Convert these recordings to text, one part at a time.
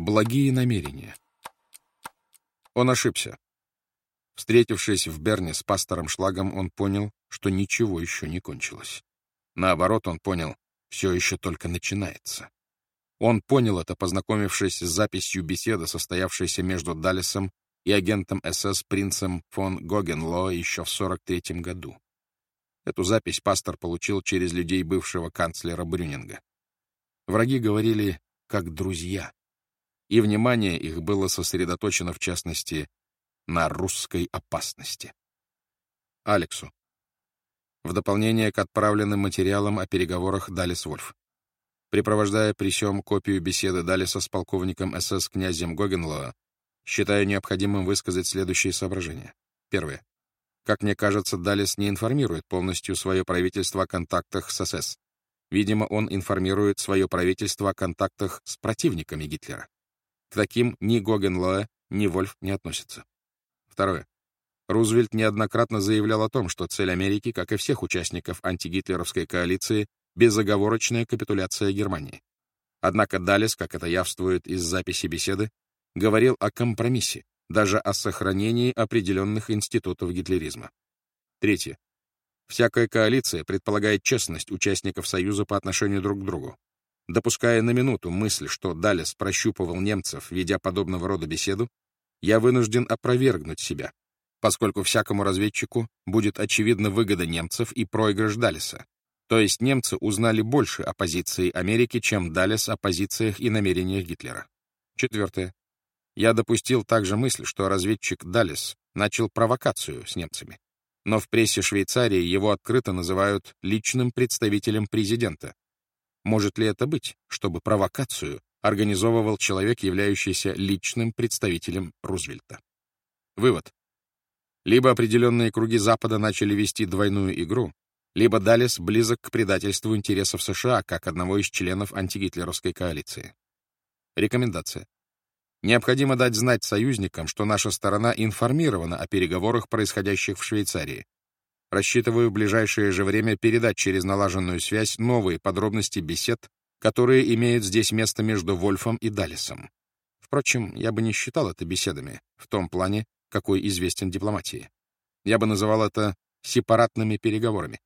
Благие намерения. Он ошибся. Встретившись в Берне с пастором Шлагом, он понял, что ничего еще не кончилось. Наоборот, он понял, все еще только начинается. Он понял это, познакомившись с записью беседы, состоявшейся между Даллесом и агентом СС принцем фон Гогенло еще в 43 году. Эту запись пастор получил через людей бывшего канцлера Брюнинга. Враги говорили как друзья, и внимание их было сосредоточено, в частности, на русской опасности. Алексу. В дополнение к отправленным материалам о переговорах Далис Вольф. Припровождая при сём копию беседы Далиса с полковником СС князем Гогенлоа, считаю необходимым высказать следующие соображения. Первое. Как мне кажется, Далис не информирует полностью свое правительство о контактах с СС. Видимо, он информирует свое правительство о контактах с противниками Гитлера. К таким ни Гогенлоэ, ни Вольф не относятся. Второе. Рузвельт неоднократно заявлял о том, что цель Америки, как и всех участников антигитлеровской коалиции, безоговорочная капитуляция Германии. Однако Даллес, как это явствует из записи беседы, говорил о компромиссе, даже о сохранении определенных институтов гитлеризма. Третье. Всякая коалиция предполагает честность участников Союза по отношению друг к другу. Допуская на минуту мысль, что Даллес прощупывал немцев, ведя подобного рода беседу, я вынужден опровергнуть себя, поскольку всякому разведчику будет очевидна выгода немцев и проигрыш Даллеса. То есть немцы узнали больше о позиции Америки, чем Даллес о позициях и намерениях Гитлера. Четвертое. Я допустил также мысль, что разведчик Даллес начал провокацию с немцами. Но в прессе Швейцарии его открыто называют личным представителем президента. Может ли это быть, чтобы провокацию организовывал человек, являющийся личным представителем Рузвельта? Вывод. Либо определенные круги Запада начали вести двойную игру, либо Даллес близок к предательству интересов США как одного из членов антигитлеровской коалиции. Рекомендация. Необходимо дать знать союзникам, что наша сторона информирована о переговорах, происходящих в Швейцарии. Рассчитываю в ближайшее же время передать через налаженную связь новые подробности бесед, которые имеют здесь место между Вольфом и Даллесом. Впрочем, я бы не считал это беседами, в том плане, какой известен дипломатии. Я бы называл это сепаратными переговорами.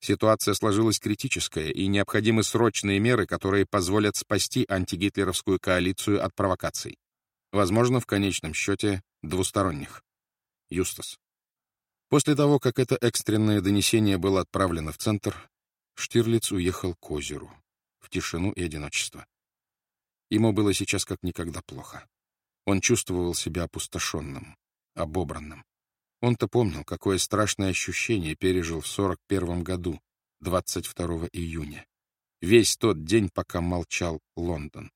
Ситуация сложилась критическая, и необходимы срочные меры, которые позволят спасти антигитлеровскую коалицию от провокаций. Возможно, в конечном счете, двусторонних. Юстас. После того, как это экстренное донесение было отправлено в центр, Штирлиц уехал к озеру, в тишину и одиночество. Ему было сейчас как никогда плохо. Он чувствовал себя опустошенным, обобранным. Он-то помнил, какое страшное ощущение пережил в 41 году, 22 июня. Весь тот день, пока молчал Лондон.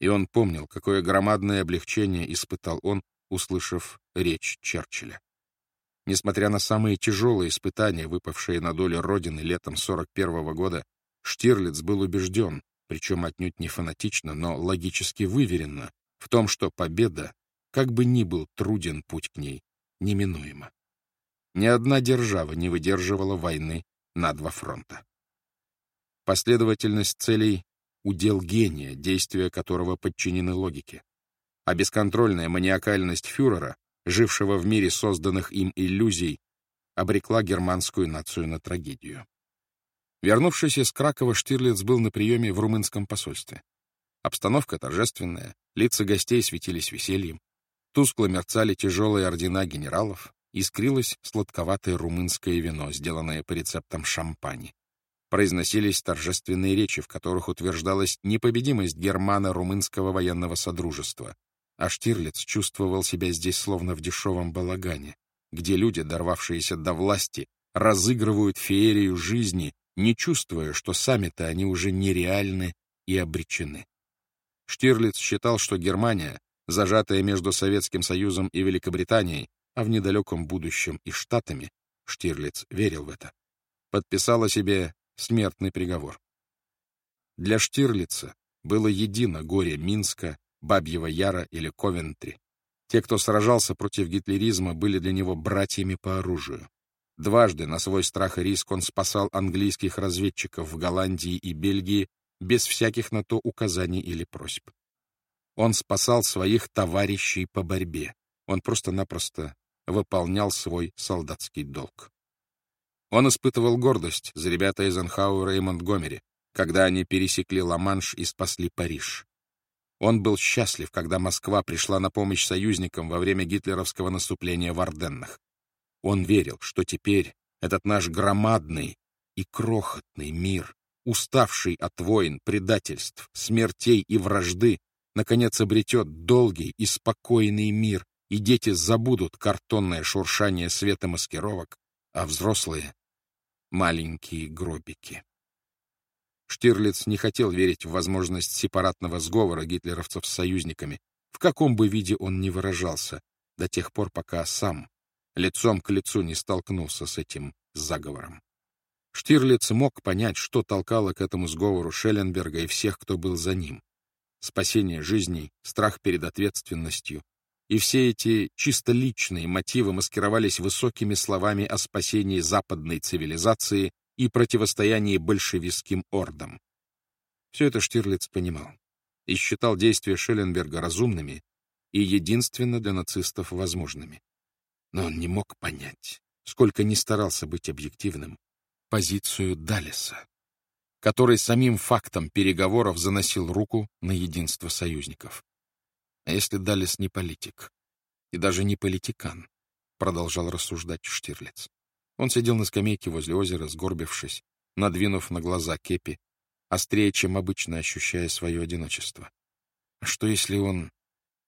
И он помнил, какое громадное облегчение испытал он, услышав речь Черчилля. Несмотря на самые тяжелые испытания, выпавшие на долю Родины летом 41 года, Штирлиц был убежден, причем отнюдь не фанатично, но логически выверенно, в том, что победа, как бы ни был труден путь к ней, неминуемо. Ни одна держава не выдерживала войны на два фронта. Последовательность целей — удел гения, действия которого подчинены логике. А бесконтрольная маниакальность фюрера, жившего в мире созданных им иллюзий, обрекла германскую нацию на трагедию. Вернувшись из Кракова, Штирлиц был на приеме в румынском посольстве. Обстановка торжественная, лица гостей светились весельем. Тускло мерцали тяжелые ордена генералов, искрилось сладковатое румынское вино, сделанное по рецептам шампани. Произносились торжественные речи, в которых утверждалась непобедимость германо-румынского военного содружества. А Штирлиц чувствовал себя здесь словно в дешевом балагане, где люди, дорвавшиеся до власти, разыгрывают феерию жизни, не чувствуя, что сами-то они уже нереальны и обречены. Штирлиц считал, что Германия зажатая между Советским Союзом и Великобританией, а в недалеком будущем и Штатами, Штирлиц верил в это, подписала себе смертный приговор. Для Штирлица было едино горе Минска, Бабьего Яра или Ковентри. Те, кто сражался против гитлеризма, были для него братьями по оружию. Дважды на свой страх и риск он спасал английских разведчиков в Голландии и Бельгии без всяких на то указаний или просьб. Он спасал своих товарищей по борьбе. Он просто-напросто выполнял свой солдатский долг. Он испытывал гордость за ребята Эйзенхауэра и Монтгомери, когда они пересекли Ла-Манш и спасли Париж. Он был счастлив, когда Москва пришла на помощь союзникам во время гитлеровского наступления в Орденнах. Он верил, что теперь этот наш громадный и крохотный мир, уставший от войн, предательств, смертей и вражды, наконец обретет долгий и спокойный мир, и дети забудут картонное шуршание светомаскировок, а взрослые — маленькие гробики. Штирлиц не хотел верить в возможность сепаратного сговора гитлеровцев с союзниками, в каком бы виде он ни выражался, до тех пор, пока сам лицом к лицу не столкнулся с этим заговором. Штирлиц мог понять, что толкало к этому сговору Шелленберга и всех, кто был за ним. Спасение жизней, страх перед ответственностью. И все эти чисто личные мотивы маскировались высокими словами о спасении западной цивилизации и противостоянии большевистским ордам. Все это Штирлиц понимал и считал действия Шелленберга разумными и единственно для нацистов возможными. Но он не мог понять, сколько ни старался быть объективным, позицию Даллеса, который самим фактом переговоров заносил руку на единство союзников. А если Даллес не политик и даже не политикан, продолжал рассуждать Штирлиц. Он сидел на скамейке возле озера, сгорбившись, надвинув на глаза кепи, острее, чем обычно ощущая свое одиночество. А что если он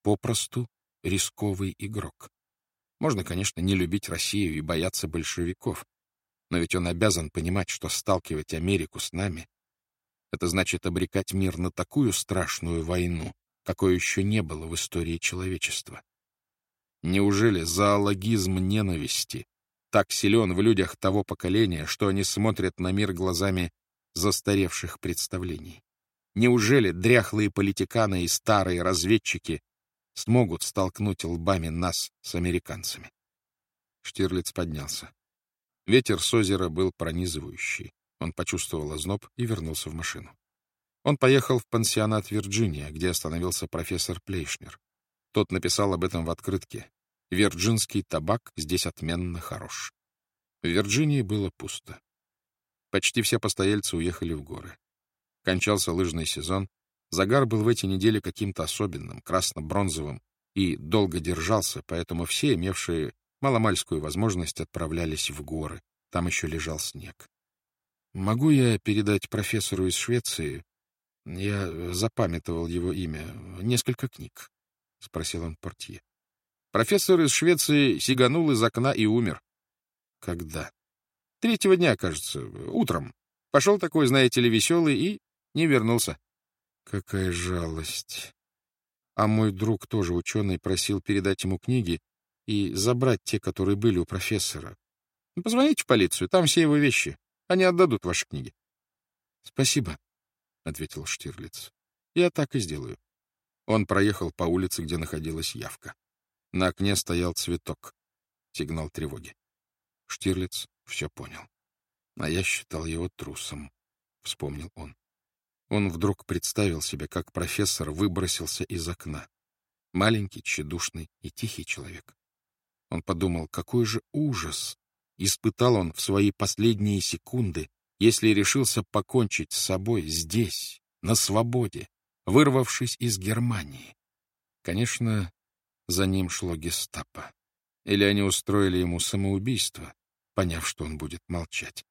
попросту рисковый игрок? Можно, конечно, не любить Россию и бояться большевиков, но ведь он обязан понимать, что сталкивать Америку с нами — это значит обрекать мир на такую страшную войну, какой еще не было в истории человечества. Неужели зоологизм ненависти так силен в людях того поколения, что они смотрят на мир глазами застаревших представлений? Неужели дряхлые политиканы и старые разведчики смогут столкнуть лбами нас с американцами? Штирлиц поднялся. Ветер с озера был пронизывающий. Он почувствовал озноб и вернулся в машину. Он поехал в пансионат Вирджиния, где остановился профессор Плейшнер. Тот написал об этом в открытке. Вирджинский табак здесь отменно хорош. В Вирджинии было пусто. Почти все постояльцы уехали в горы. Кончался лыжный сезон. Загар был в эти недели каким-то особенным, красно-бронзовым, и долго держался, поэтому все, имевшие маломальскую возможность, отправлялись в горы. Там еще лежал снег. «Могу я передать профессору из Швеции? Я запамятовал его имя. Несколько книг», — спросил он портье. Профессор из Швеции сиганул из окна и умер. Когда? Третьего дня, кажется, утром. Пошел такой, знаете ли, веселый и не вернулся. Какая жалость. А мой друг, тоже ученый, просил передать ему книги и забрать те, которые были у профессора. Ну, позвоните в полицию, там все его вещи. Они отдадут ваши книги. — Спасибо, — ответил Штирлиц. — Я так и сделаю. Он проехал по улице, где находилась явка. На окне стоял цветок. Сигнал тревоги. Штирлиц все понял. А я считал его трусом, — вспомнил он. Он вдруг представил себе, как профессор выбросился из окна. Маленький, тщедушный и тихий человек. Он подумал, какой же ужас испытал он в свои последние секунды, если решился покончить с собой здесь, на свободе, вырвавшись из Германии. Конечно, за ним шло гестапо. Или они устроили ему самоубийство, поняв, что он будет молчать.